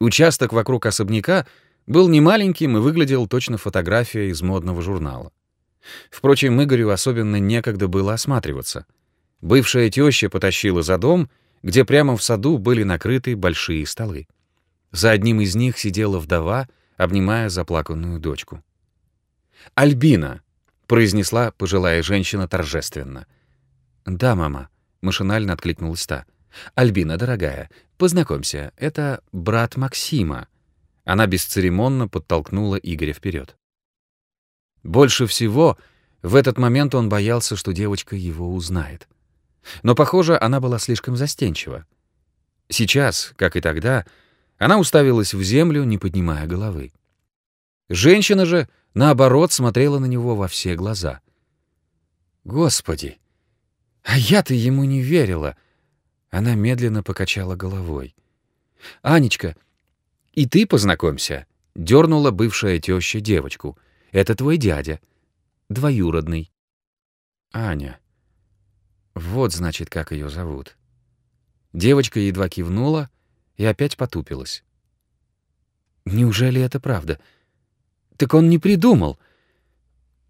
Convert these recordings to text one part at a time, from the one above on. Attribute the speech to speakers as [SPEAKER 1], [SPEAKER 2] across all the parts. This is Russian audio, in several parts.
[SPEAKER 1] Участок вокруг особняка был немаленьким и выглядел точно фотография из модного журнала. Впрочем, Игорю особенно некогда было осматриваться. Бывшая теща потащила за дом, где прямо в саду были накрыты большие столы. За одним из них сидела вдова, обнимая заплаканную дочку. «Альбина!» — произнесла пожилая женщина торжественно. «Да, мама», — машинально откликнулась та. «Альбина, дорогая, познакомься, это брат Максима». Она бесцеремонно подтолкнула Игоря вперед. Больше всего в этот момент он боялся, что девочка его узнает. Но, похоже, она была слишком застенчива. Сейчас, как и тогда, она уставилась в землю, не поднимая головы. Женщина же, наоборот, смотрела на него во все глаза. «Господи! А я-то ему не верила!» Она медленно покачала головой. «Анечка, и ты познакомься!» — дернула бывшая теща девочку. «Это твой дядя, двоюродный». «Аня. Вот, значит, как ее зовут». Девочка едва кивнула и опять потупилась. «Неужели это правда? Так он не придумал!»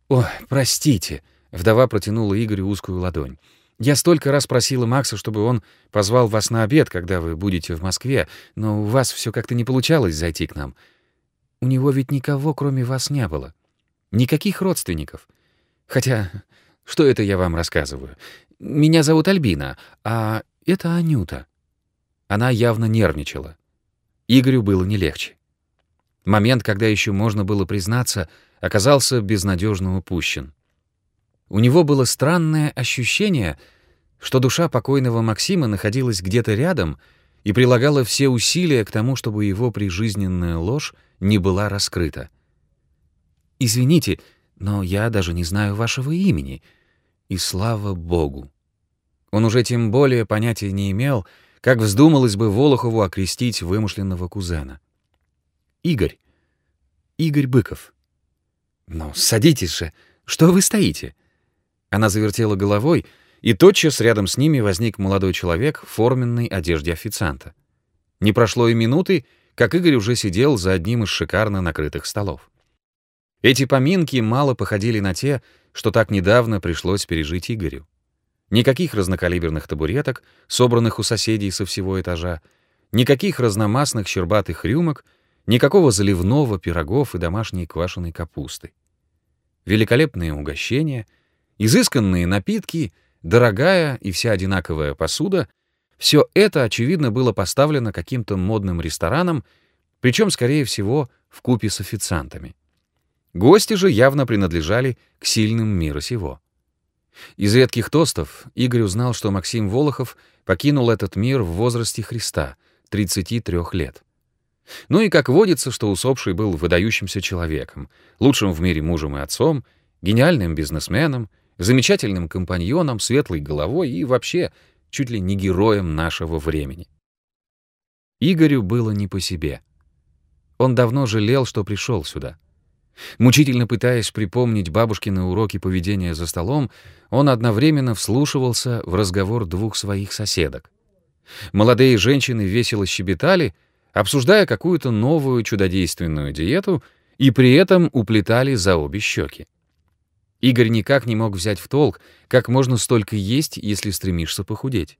[SPEAKER 1] «Ой, простите!» — вдова протянула Игорю узкую ладонь. Я столько раз просила Макса, чтобы он позвал вас на обед, когда вы будете в Москве, но у вас все как-то не получалось зайти к нам. У него ведь никого, кроме вас, не было. Никаких родственников. Хотя, что это я вам рассказываю? Меня зовут Альбина, а это Анюта. Она явно нервничала. Игорю было не легче. Момент, когда еще можно было признаться, оказался безнадежно упущен. У него было странное ощущение, что душа покойного Максима находилась где-то рядом и прилагала все усилия к тому, чтобы его прижизненная ложь не была раскрыта. «Извините, но я даже не знаю вашего имени. И слава богу!» Он уже тем более понятия не имел, как вздумалось бы Волохову окрестить вымышленного кузена. «Игорь. Игорь Быков». «Ну, садитесь же. Что вы стоите?» Она завертела головой, и тотчас рядом с ними возник молодой человек в форменной одежде официанта. Не прошло и минуты, как Игорь уже сидел за одним из шикарно накрытых столов. Эти поминки мало походили на те, что так недавно пришлось пережить Игорю. Никаких разнокалиберных табуреток, собранных у соседей со всего этажа, никаких разномастных щербатых рюмок, никакого заливного, пирогов и домашней квашеной капусты. Великолепные угощения — Изысканные напитки, дорогая и вся одинаковая посуда — все это, очевидно, было поставлено каким-то модным рестораном, причем, скорее всего, в купе с официантами. Гости же явно принадлежали к сильным мира сего. Из редких тостов Игорь узнал, что Максим Волохов покинул этот мир в возрасте Христа, 33 лет. Ну и как водится, что усопший был выдающимся человеком, лучшим в мире мужем и отцом, гениальным бизнесменом, замечательным компаньоном, светлой головой и вообще чуть ли не героем нашего времени. Игорю было не по себе. Он давно жалел, что пришел сюда. Мучительно пытаясь припомнить бабушкины уроки поведения за столом, он одновременно вслушивался в разговор двух своих соседок. Молодые женщины весело щебетали, обсуждая какую-то новую чудодейственную диету, и при этом уплетали за обе щеки. Игорь никак не мог взять в толк, как можно столько есть, если стремишься похудеть.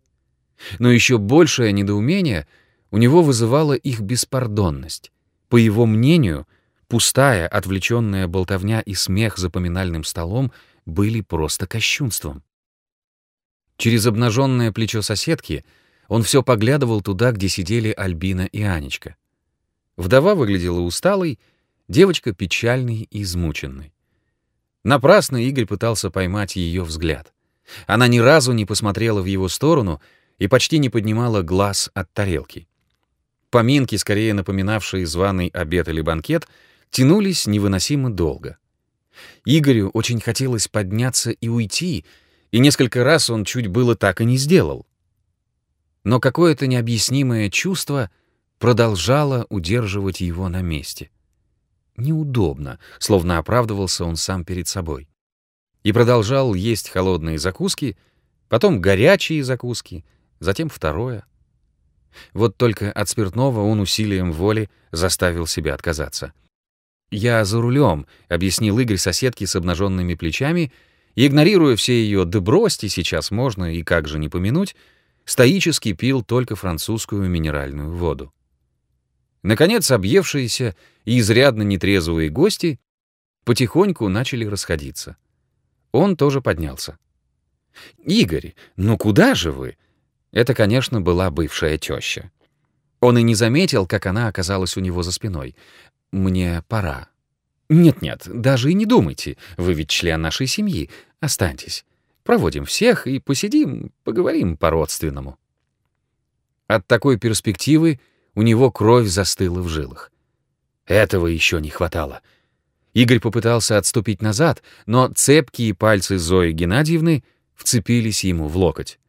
[SPEAKER 1] Но еще большее недоумение у него вызывала их беспардонность. По его мнению, пустая, отвлеченная болтовня и смех за поминальным столом были просто кощунством. Через обнаженное плечо соседки он все поглядывал туда, где сидели Альбина и Анечка. Вдова выглядела усталой, девочка печальной и измученной. Напрасно Игорь пытался поймать ее взгляд. Она ни разу не посмотрела в его сторону и почти не поднимала глаз от тарелки. Поминки, скорее напоминавшие званый обед или банкет, тянулись невыносимо долго. Игорю очень хотелось подняться и уйти, и несколько раз он чуть было так и не сделал. Но какое-то необъяснимое чувство продолжало удерживать его на месте — неудобно, словно оправдывался он сам перед собой. И продолжал есть холодные закуски, потом горячие закуски, затем второе. Вот только от спиртного он усилием воли заставил себя отказаться. «Я за рулем», — объяснил Игорь соседке с обнаженными плечами, и, игнорируя все ее «да сейчас можно, и как же не помянуть», стоически пил только французскую минеральную воду. Наконец, объевшиеся и изрядно нетрезвые гости потихоньку начали расходиться. Он тоже поднялся. «Игорь, ну куда же вы?» Это, конечно, была бывшая теща. Он и не заметил, как она оказалась у него за спиной. «Мне пора». «Нет-нет, даже и не думайте. Вы ведь член нашей семьи. Останьтесь. Проводим всех и посидим, поговорим по-родственному». От такой перспективы у него кровь застыла в жилах. Этого еще не хватало. Игорь попытался отступить назад, но цепкие пальцы Зои Геннадьевны вцепились ему в локоть.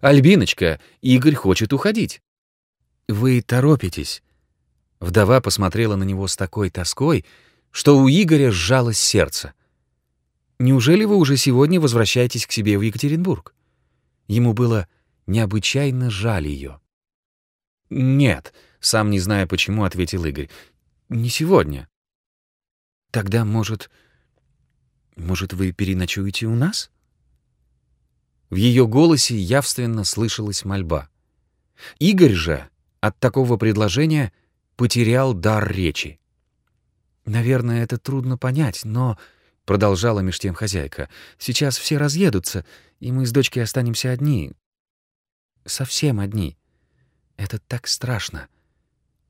[SPEAKER 1] «Альбиночка, Игорь хочет уходить». «Вы торопитесь». Вдова посмотрела на него с такой тоской, что у Игоря сжалось сердце. «Неужели вы уже сегодня возвращаетесь к себе в Екатеринбург?» Ему было необычайно жаль ее. «Нет», — сам не зная почему, ответил Игорь. «Не сегодня». «Тогда, может... Может, вы переночуете у нас?» В ее голосе явственно слышалась мольба. Игорь же от такого предложения потерял дар речи. «Наверное, это трудно понять, но...» — продолжала меж тем хозяйка. «Сейчас все разъедутся, и мы с дочкой останемся одни. Совсем одни. Это так страшно.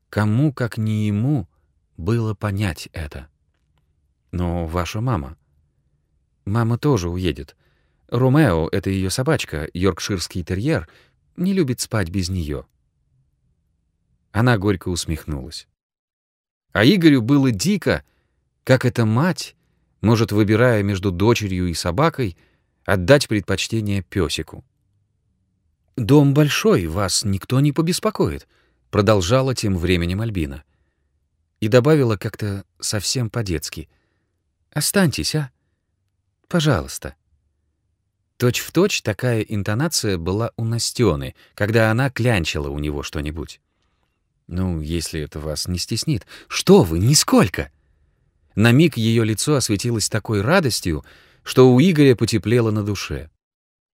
[SPEAKER 1] Кому, как не ему, было понять это? Но ваша мама... Мама тоже уедет. Ромео — это ее собачка, йоркширский терьер, не любит спать без нее. Она горько усмехнулась. А Игорю было дико, как эта мать может, выбирая между дочерью и собакой, отдать предпочтение песику. «Дом большой, вас никто не побеспокоит», — продолжала тем временем Альбина. И добавила как-то совсем по-детски. «Останьтесь, а? Пожалуйста». Точь в точь такая интонация была у Настены, когда она клянчила у него что-нибудь. «Ну, если это вас не стеснит». «Что вы, нисколько!» На миг ее лицо осветилось такой радостью, что у Игоря потеплело на душе.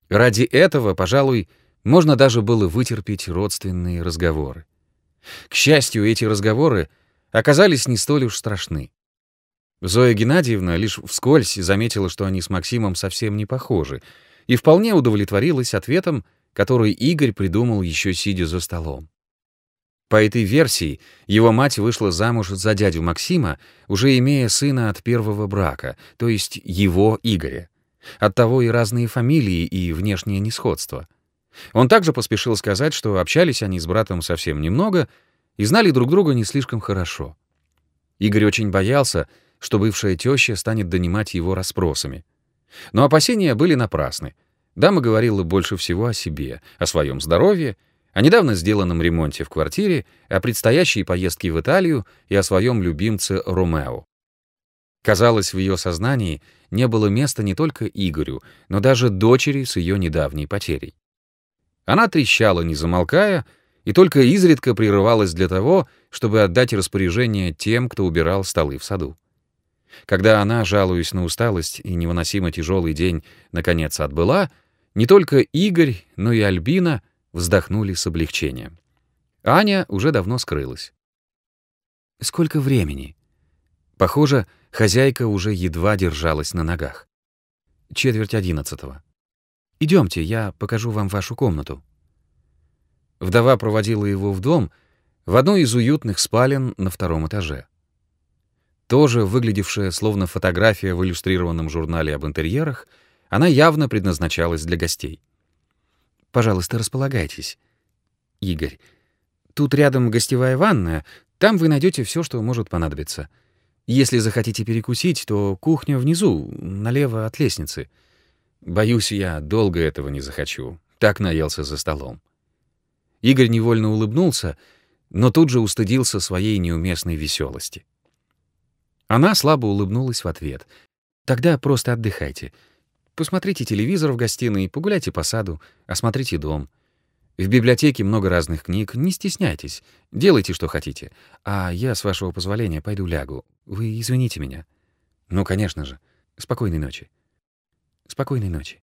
[SPEAKER 1] Ради этого, пожалуй, можно даже было вытерпеть родственные разговоры. К счастью, эти разговоры оказались не столь уж страшны. Зоя Геннадьевна лишь вскользь заметила, что они с Максимом совсем не похожи — и вполне удовлетворилась ответом, который Игорь придумал еще сидя за столом. По этой версии, его мать вышла замуж за дядю Максима, уже имея сына от первого брака, то есть его Игоря. Оттого и разные фамилии, и внешнее несходство. Он также поспешил сказать, что общались они с братом совсем немного и знали друг друга не слишком хорошо. Игорь очень боялся, что бывшая теща станет донимать его расспросами. Но опасения были напрасны. Дама говорила больше всего о себе, о своем здоровье, о недавно сделанном ремонте в квартире, о предстоящей поездке в Италию и о своем любимце Ромео. Казалось, в ее сознании не было места не только Игорю, но даже дочери с ее недавней потерей. Она трещала, не замолкая, и только изредка прерывалась для того, чтобы отдать распоряжение тем, кто убирал столы в саду. Когда она, жалуясь на усталость и невыносимо тяжелый день, наконец отбыла, не только Игорь, но и Альбина вздохнули с облегчением. Аня уже давно скрылась. «Сколько времени?» Похоже, хозяйка уже едва держалась на ногах. Четверть одиннадцатого. Идемте, я покажу вам вашу комнату. Вдова проводила его в дом, в одну из уютных спален на втором этаже тоже выглядевшая словно фотография в иллюстрированном журнале об интерьерах, она явно предназначалась для гостей. «Пожалуйста, располагайтесь. Игорь, тут рядом гостевая ванная, там вы найдете все, что может понадобиться. Если захотите перекусить, то кухня внизу, налево от лестницы. Боюсь, я долго этого не захочу. Так наелся за столом». Игорь невольно улыбнулся, но тут же устыдился своей неуместной веселости. Она слабо улыбнулась в ответ. «Тогда просто отдыхайте. Посмотрите телевизор в гостиной, погуляйте по саду, осмотрите дом. В библиотеке много разных книг, не стесняйтесь. Делайте, что хотите. А я, с вашего позволения, пойду лягу. Вы извините меня. Ну, конечно же. Спокойной ночи. Спокойной ночи.